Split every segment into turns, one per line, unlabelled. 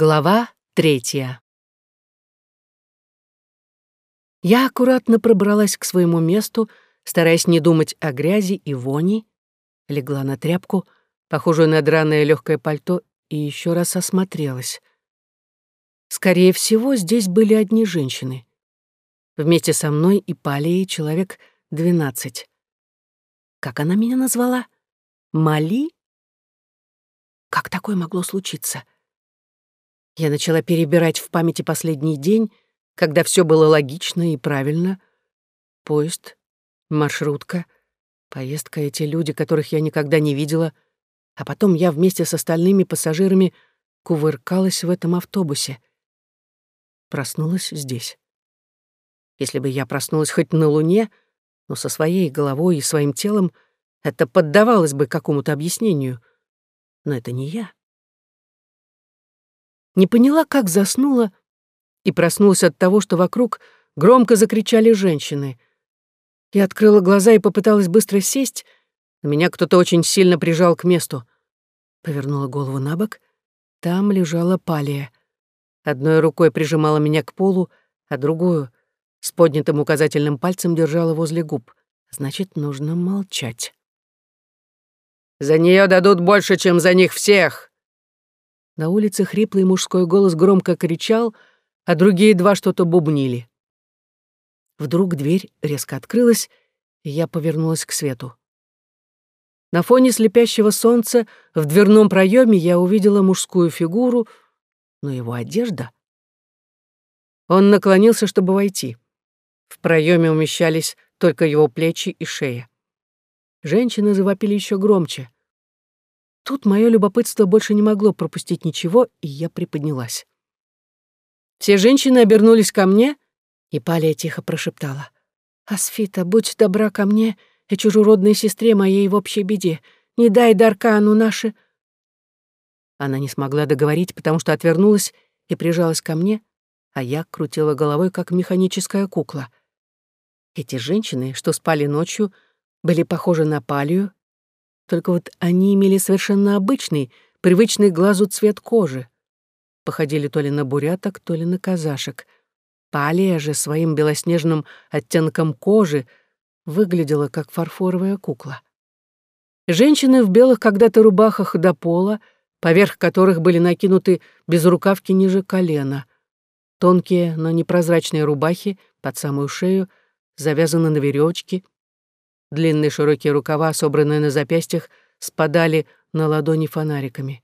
Глава третья. Я аккуратно пробралась к своему месту, стараясь не думать о грязи и вони, легла на тряпку, похожую на драное легкое пальто, и еще раз осмотрелась. Скорее всего, здесь были одни женщины. Вместе со мной и Палией человек двенадцать. Как она меня назвала? Мали? Как такое могло случиться? — я начала перебирать в памяти последний день, когда все было логично и правильно. Поезд, маршрутка, поездка, эти люди, которых я никогда не видела, а потом я вместе с остальными пассажирами кувыркалась в этом автобусе. Проснулась здесь. Если бы я проснулась хоть на Луне, но со своей головой и своим телом, это поддавалось бы какому-то объяснению. Но это не я не поняла, как заснула, и проснулась от того, что вокруг громко закричали женщины. Я открыла глаза и попыталась быстро сесть, но меня кто-то очень сильно прижал к месту. Повернула голову на бок. Там лежала палия. Одной рукой прижимала меня к полу, а другую с поднятым указательным пальцем держала возле губ. Значит, нужно молчать. «За нее дадут больше, чем за них всех!» На улице хриплый мужской голос громко кричал, а другие два что-то бубнили. Вдруг дверь резко открылась, и я повернулась к свету. На фоне слепящего солнца в дверном проеме я увидела мужскую фигуру, но его одежда... Он наклонился, чтобы войти. В проеме умещались только его плечи и шея. Женщины завопили еще громче. Тут мое любопытство больше не могло пропустить ничего, и я приподнялась. Все женщины обернулись ко мне, и Палия тихо прошептала. «Асфита, будь добра ко мне и чужеродной сестре моей в общей беде. Не дай Даркану наши...» Она не смогла договорить, потому что отвернулась и прижалась ко мне, а я крутила головой, как механическая кукла. Эти женщины, что спали ночью, были похожи на Палию, только вот они имели совершенно обычный, привычный глазу цвет кожи. Походили то ли на буряток, то ли на казашек. Палия же своим белоснежным оттенком кожи выглядела как фарфоровая кукла. Женщины в белых когда-то рубахах до пола, поверх которых были накинуты безрукавки ниже колена. Тонкие, но непрозрачные рубахи под самую шею завязаны на веревочки, Длинные широкие рукава, собранные на запястьях, спадали на ладони фонариками.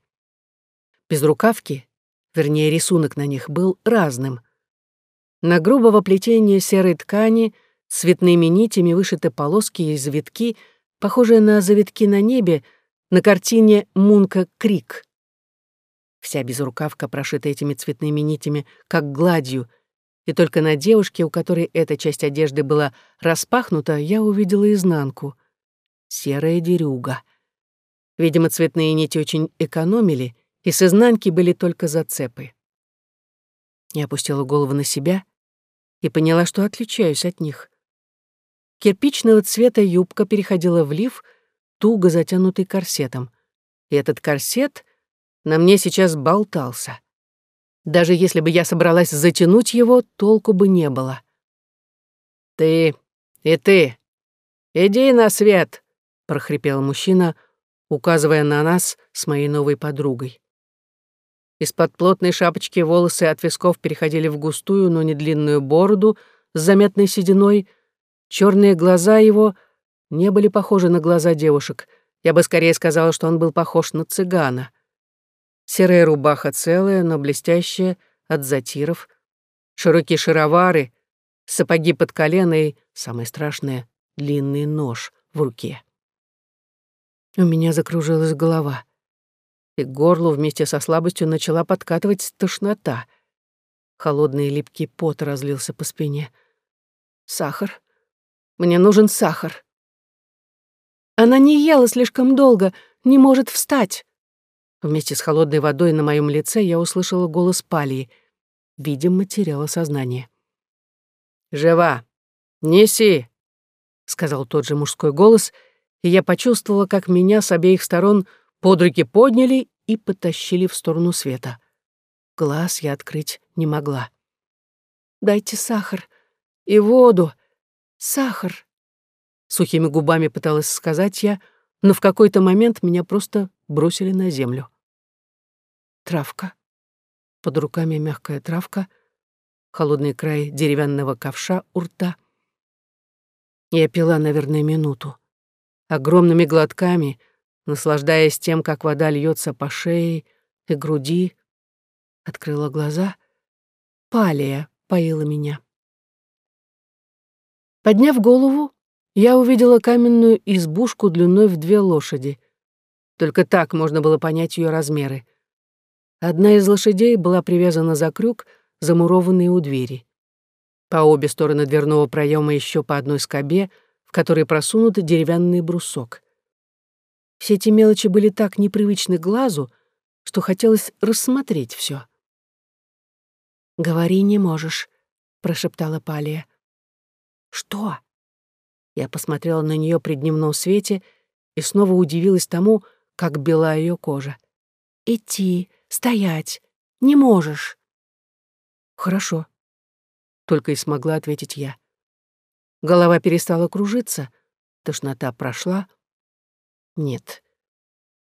Безрукавки, вернее, рисунок на них, был разным. На грубого плетения серой ткани цветными нитями вышиты полоски и завитки, похожие на завитки на небе, на картине Мунка «Крик». Вся безрукавка прошита этими цветными нитями, как гладью — и только на девушке, у которой эта часть одежды была распахнута, я увидела изнанку. Серая дерюга. Видимо, цветные нити очень экономили, и с изнанки были только зацепы. Я опустила голову на себя и поняла, что отличаюсь от них. Кирпичного цвета юбка переходила в лиф, туго затянутый корсетом. И этот корсет на мне сейчас болтался. Даже если бы я собралась затянуть его, толку бы не было. «Ты и ты, иди на свет!» — прохрипел мужчина, указывая на нас с моей новой подругой. Из-под плотной шапочки волосы от висков переходили в густую, но не длинную бороду с заметной сединой. Черные глаза его не были похожи на глаза девушек. Я бы скорее сказала, что он был похож на цыгана. Серая рубаха целая, но блестящая, от затиров. Широкие шаровары, сапоги под колено и, самое страшное, длинный нож в руке. У меня закружилась голова, и к горлу вместе со слабостью начала подкатывать тошнота. Холодный липкий пот разлился по спине. «Сахар. Мне нужен сахар». «Она не ела слишком долго, не может встать», Вместе с холодной водой на моем лице я услышала голос Палии. Видимо, теряла сознание. «Жива! Неси!» — сказал тот же мужской голос, и я почувствовала, как меня с обеих сторон под руки подняли и потащили в сторону света. Глаз я открыть не могла. «Дайте сахар и воду. Сахар!» Сухими губами пыталась сказать я, но в какой-то момент меня просто бросили на землю. Травка. Под руками мягкая травка, холодный край деревянного ковша у рта. Я пила, наверное, минуту. Огромными глотками, наслаждаясь тем, как вода льется по шее и груди, открыла глаза. Палия поила меня. Подняв голову, я увидела каменную избушку длиной в две лошади. Только так можно было понять ее размеры. Одна из лошадей была привязана за крюк, замурованный у двери. По обе стороны дверного проема еще по одной скобе, в которой просунут деревянный брусок. Все эти мелочи были так непривычны глазу, что хотелось рассмотреть все. «Говори не можешь», — прошептала Палия. «Что?» Я посмотрела на нее при дневном свете и снова удивилась тому, как бела ее кожа. «Идти, стоять, не можешь». «Хорошо», — только и смогла ответить я. Голова перестала кружиться, тошнота прошла. Нет,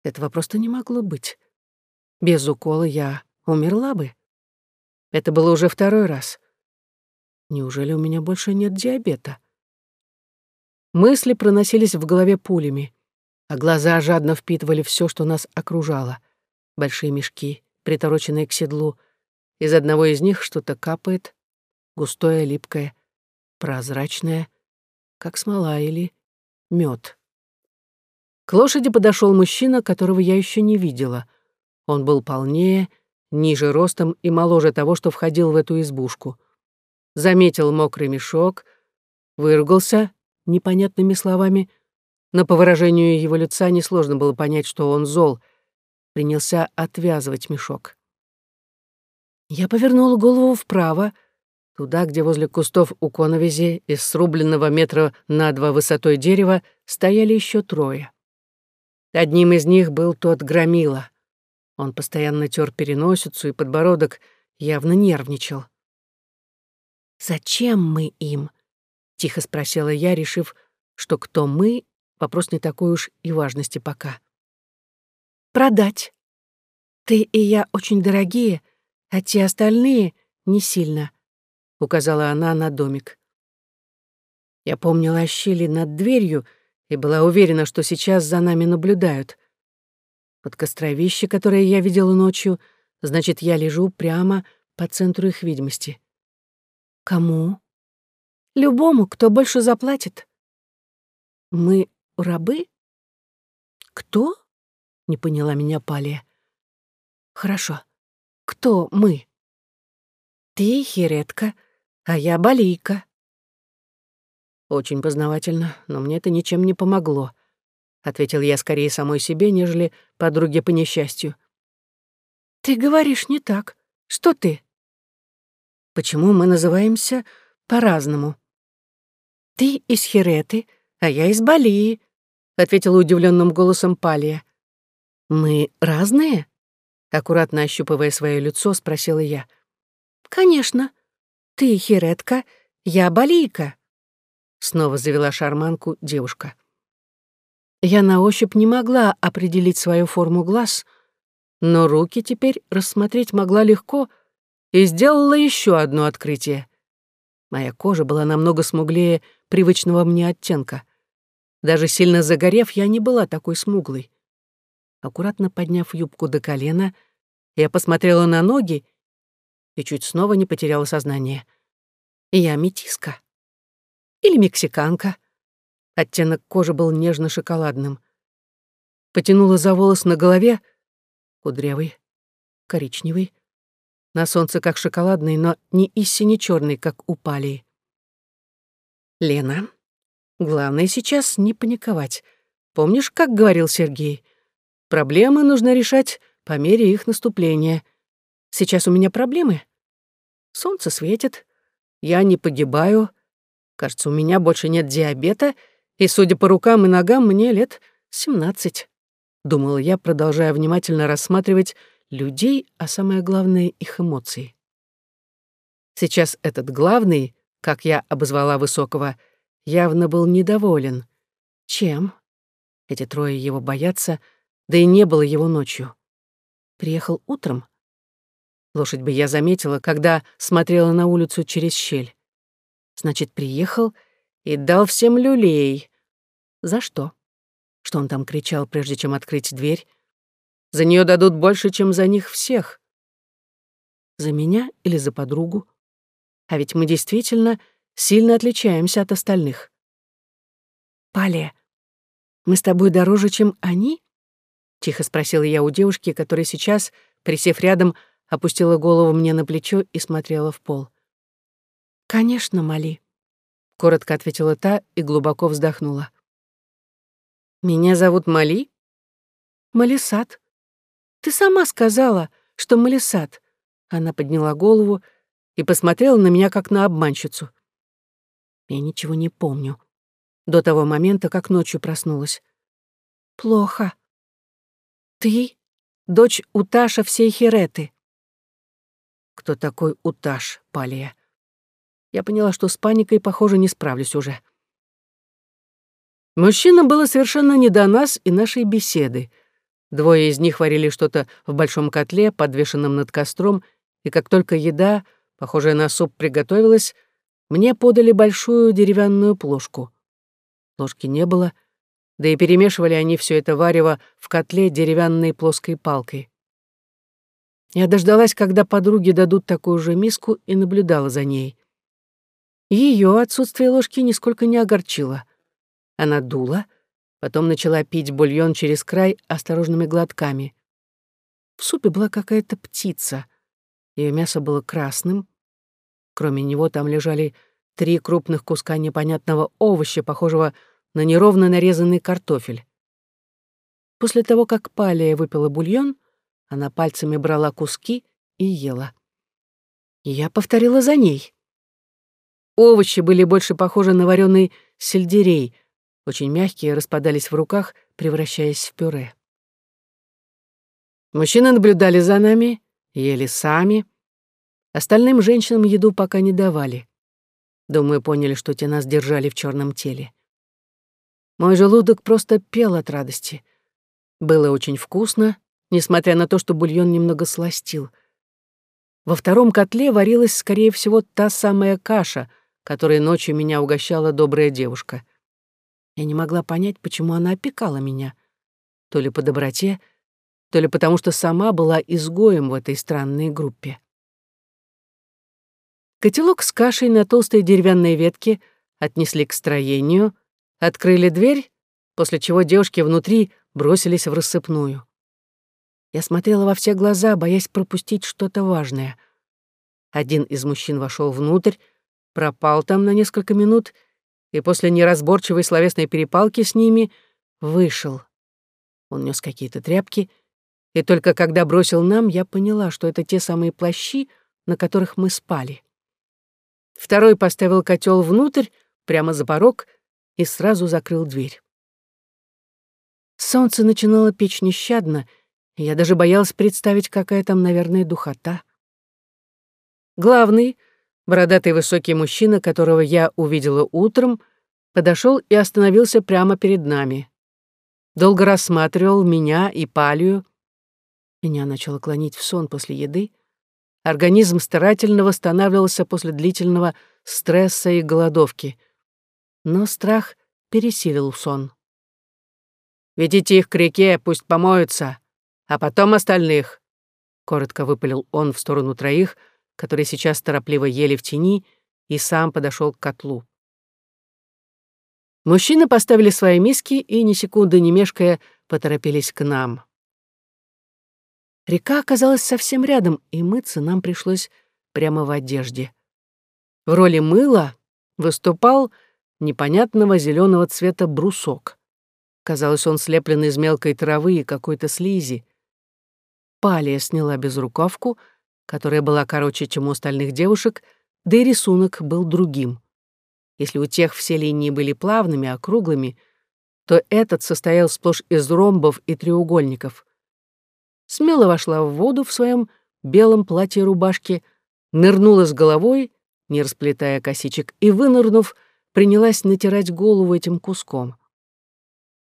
этого просто не могло быть. Без укола я умерла бы. Это было уже второй раз. Неужели у меня больше нет диабета? Мысли проносились в голове пулями, а глаза жадно впитывали все, что нас окружало. Большие мешки, притороченные к седлу. Из одного из них что-то капает, густое, липкое, прозрачное, как смола или мед. К лошади подошел мужчина, которого я еще не видела. Он был полнее, ниже ростом и моложе того, что входил в эту избушку. Заметил мокрый мешок, выругался непонятными словами, но по выражению его лица несложно было понять, что он зол, принялся отвязывать мешок. Я повернула голову вправо, туда, где возле кустов у коновизи из срубленного метра на два высотой дерева стояли еще трое. Одним из них был тот громила — он постоянно тер переносицу и подбородок, явно нервничал. «Зачем мы им?» — тихо спросила я, решив, что кто мы — вопрос не такой уж и важности пока. «Продать. Ты и я очень дорогие, а те остальные — не сильно», — указала она на домик. Я помнила о щели над дверью и была уверена, что сейчас за нами наблюдают. Под костровище, которое я видела ночью, значит, я лежу прямо по центру их видимости. Кому? Любому, кто больше заплатит. Мы рабы? Кто? Не поняла меня Палия. Хорошо. Кто мы? Ты Хиретка, а я Балийка. Очень познавательно, но мне это ничем не помогло. — ответил я скорее самой себе, нежели подруге по несчастью. «Ты говоришь не так. Что ты?» «Почему мы называемся по-разному?» «Ты из Хиреты, а я из Балии», — ответила удивленным голосом Палия. «Мы разные?» — аккуратно ощупывая свое лицо, спросила я. «Конечно. Ты Хиретка, я Балийка», — снова завела шарманку девушка. Я на ощупь не могла определить свою форму глаз, но руки теперь рассмотреть могла легко и сделала еще одно открытие. Моя кожа была намного смуглее привычного мне оттенка. Даже сильно загорев, я не была такой смуглой. Аккуратно подняв юбку до колена, я посмотрела на ноги и чуть снова не потеряла сознание. Я метиска. Или мексиканка — Оттенок кожи был нежно-шоколадным. Потянула за волос на голове, кудрявый, коричневый, на солнце как шоколадный, но не и сине-чёрный, как у палии. «Лена, главное сейчас не паниковать. Помнишь, как говорил Сергей? Проблемы нужно решать по мере их наступления. Сейчас у меня проблемы. Солнце светит, я не погибаю, кажется, у меня больше нет диабета — и, судя по рукам и ногам, мне лет семнадцать. Думала я, продолжая внимательно рассматривать людей, а самое главное — их эмоции. Сейчас этот главный, как я обозвала Высокого, явно был недоволен. Чем? Эти трое его боятся, да и не было его ночью. Приехал утром? Лошадь бы я заметила, когда смотрела на улицу через щель. Значит, приехал и дал всем люлей. За что? Что он там кричал, прежде чем открыть дверь? За нее дадут больше, чем за них всех. За меня или за подругу? А ведь мы действительно сильно отличаемся от остальных. Пале, мы с тобой дороже, чем они? Тихо спросила я у девушки, которая сейчас, присев рядом, опустила голову мне на плечо и смотрела в пол. «Конечно, Мали», — коротко ответила та и глубоко вздохнула. «Меня зовут Мали?» «Малисат. Ты сама сказала, что Малисат». Она подняла голову и посмотрела на меня, как на обманщицу. Я ничего не помню. До того момента, как ночью проснулась. «Плохо. Ты — дочь Уташа всей Хереты». «Кто такой Уташ, Палия?» Я поняла, что с паникой, похоже, не справлюсь уже. Мужчинам было совершенно не до нас и нашей беседы. Двое из них варили что-то в большом котле, подвешенном над костром, и как только еда, похожая на суп, приготовилась, мне подали большую деревянную плошку. Ложки не было, да и перемешивали они все это варево в котле деревянной плоской палкой. Я дождалась, когда подруги дадут такую же миску, и наблюдала за ней. Ее отсутствие ложки нисколько не огорчило. Она дула, потом начала пить бульон через край осторожными глотками. В супе была какая-то птица. Ее мясо было красным. Кроме него там лежали три крупных куска непонятного овоща, похожего на неровно нарезанный картофель. После того, как Палия выпила бульон, она пальцами брала куски и ела. Я повторила за ней. Овощи были больше похожи на вареный сельдерей — очень мягкие, распадались в руках, превращаясь в пюре. Мужчины наблюдали за нами, ели сами. Остальным женщинам еду пока не давали. Думаю, поняли, что те нас держали в черном теле. Мой желудок просто пел от радости. Было очень вкусно, несмотря на то, что бульон немного сластил. Во втором котле варилась, скорее всего, та самая каша, которой ночью меня угощала добрая девушка. Я не могла понять, почему она опекала меня. То ли по доброте, то ли потому, что сама была изгоем в этой странной группе. Котелок с кашей на толстой деревянной ветке отнесли к строению, открыли дверь, после чего девушки внутри бросились в рассыпную. Я смотрела во все глаза, боясь пропустить что-то важное. Один из мужчин вошел внутрь, пропал там на несколько минут — и после неразборчивой словесной перепалки с ними вышел. Он нес какие-то тряпки, и только когда бросил нам, я поняла, что это те самые плащи, на которых мы спали. Второй поставил котел внутрь, прямо за порог, и сразу закрыл дверь. Солнце начинало печь нещадно, и я даже боялась представить, какая там, наверное, духота. Главный — Бородатый высокий мужчина, которого я увидела утром, подошел и остановился прямо перед нами. Долго рассматривал меня и палию. Меня начало клонить в сон после еды. Организм старательно восстанавливался после длительного стресса и голодовки. Но страх пересилил сон. «Ведите их к реке, пусть помоются, а потом остальных», — коротко выпалил он в сторону троих — которые сейчас торопливо ели в тени, и сам подошел к котлу. Мужчины поставили свои миски и, ни секунды не мешкая, поторопились к нам. Река оказалась совсем рядом, и мыться нам пришлось прямо в одежде. В роли мыла выступал непонятного зеленого цвета брусок. Казалось, он слеплен из мелкой травы и какой-то слизи. Палия сняла безрукавку — которая была короче, чем у остальных девушек, да и рисунок был другим. Если у тех все линии были плавными, округлыми, то этот состоял сплошь из ромбов и треугольников. смело вошла в воду в своем белом платье-рубашке, нырнула с головой, не расплетая косичек, и, вынырнув, принялась натирать голову этим куском.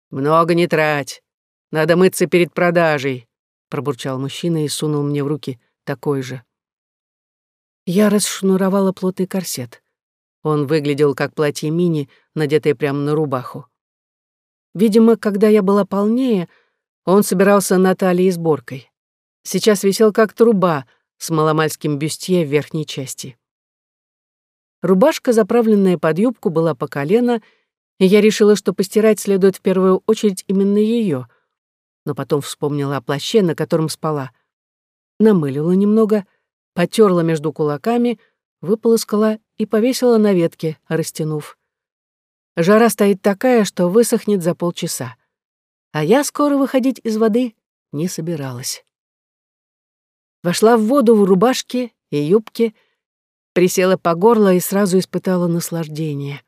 «Много не трать. Надо мыться перед продажей», — пробурчал мужчина и сунул мне в руки такой же. Я расшнуровала плотный корсет. Он выглядел как платье мини, надетое прямо на рубаху. Видимо, когда я была полнее, он собирался на талии сборкой. Сейчас висел как труба с маломальским бюстье в верхней части. Рубашка, заправленная под юбку, была по колено, и я решила, что постирать следует в первую очередь именно ее. Но потом вспомнила о плаще, на котором спала. Намылила немного, потерла между кулаками, выполоскала и повесила на ветке, растянув. Жара стоит такая, что высохнет за полчаса. А я скоро выходить из воды не собиралась. Вошла в воду в рубашке и юбке, присела по горло и сразу испытала наслаждение.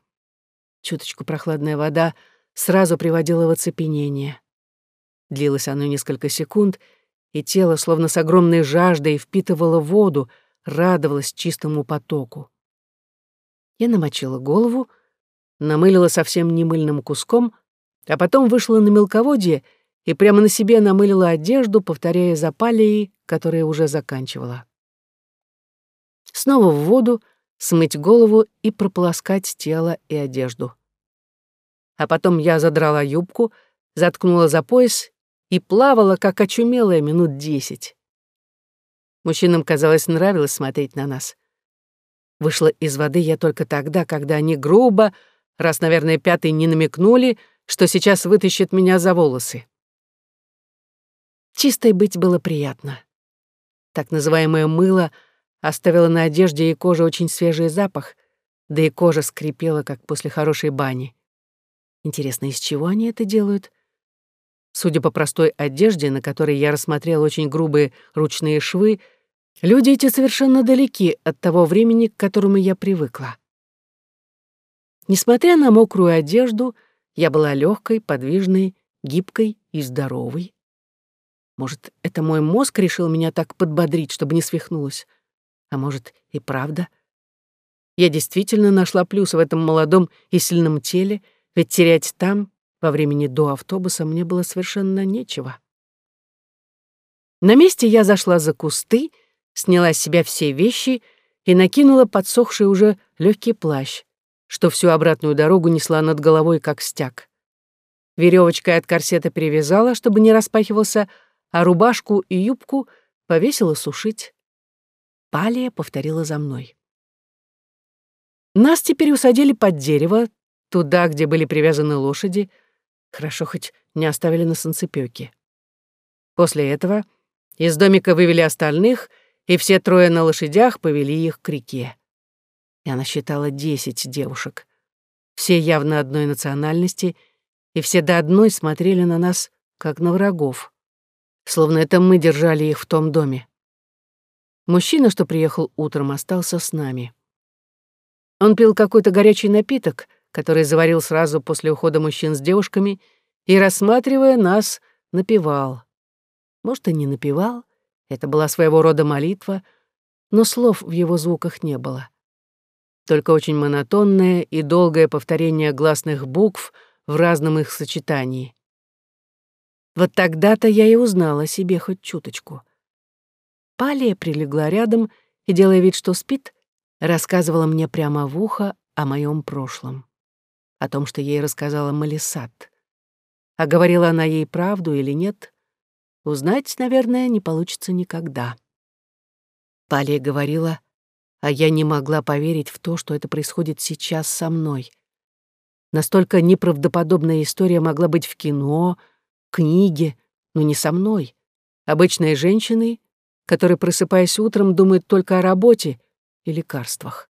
Чуточку прохладная вода сразу приводила в оцепенение. Длилось оно несколько секунд, и тело, словно с огромной жаждой, впитывало воду, радовалось чистому потоку. Я намочила голову, намылила совсем немыльным куском, а потом вышла на мелководье и прямо на себе намылила одежду, повторяя за палией, которая уже заканчивала. Снова в воду, смыть голову и прополоскать тело и одежду. А потом я задрала юбку, заткнула за пояс и плавала, как очумелая, минут десять. Мужчинам, казалось, нравилось смотреть на нас. Вышла из воды я только тогда, когда они грубо, раз, наверное, пятый не намекнули, что сейчас вытащат меня за волосы. Чистой быть было приятно. Так называемое мыло оставило на одежде и коже очень свежий запах, да и кожа скрипела, как после хорошей бани. Интересно, из чего они это делают? Судя по простой одежде, на которой я рассмотрел очень грубые ручные швы, люди эти совершенно далеки от того времени, к которому я привыкла. Несмотря на мокрую одежду, я была легкой, подвижной, гибкой и здоровой. Может, это мой мозг решил меня так подбодрить, чтобы не свихнулась? А может, и правда? Я действительно нашла плюс в этом молодом и сильном теле, ведь терять там, во времени до автобуса, мне было совершенно нечего. На месте я зашла за кусты, сняла с себя все вещи и накинула подсохший уже легкий плащ, что всю обратную дорогу несла над головой, как стяг. Веревочкой от корсета перевязала, чтобы не распахивался, а рубашку и юбку повесила сушить. Палия повторила за мной. Нас теперь усадили под дерево, туда, где были привязаны лошади. Хорошо, хоть не оставили на санцепёке. После этого из домика вывели остальных, и все трое на лошадях повели их к реке. Я насчитала десять девушек. Все явно одной национальности, и все до одной смотрели на нас, как на врагов. Словно это мы держали их в том доме. Мужчина, что приехал утром, остался с нами. Он пил какой-то горячий напиток, который заварил сразу после ухода мужчин с девушками, и, рассматривая нас, напевал. Может, и не напевал, это была своего рода молитва, но слов в его звуках не было только очень монотонное и долгое повторение гласных букв в разном их сочетании. Вот тогда-то я и узнала себе хоть чуточку. Палия прилегла рядом и, делая вид, что спит, рассказывала мне прямо в ухо о моем прошлом, о том, что ей рассказала Малисат. А говорила она ей правду или нет, узнать, наверное, не получится никогда. Палия говорила, а я не могла поверить в то, что это происходит сейчас со мной. Настолько неправдоподобная история могла быть в кино, книге, но не со мной, обычной женщиной, которая, просыпаясь утром, думает только о работе и лекарствах.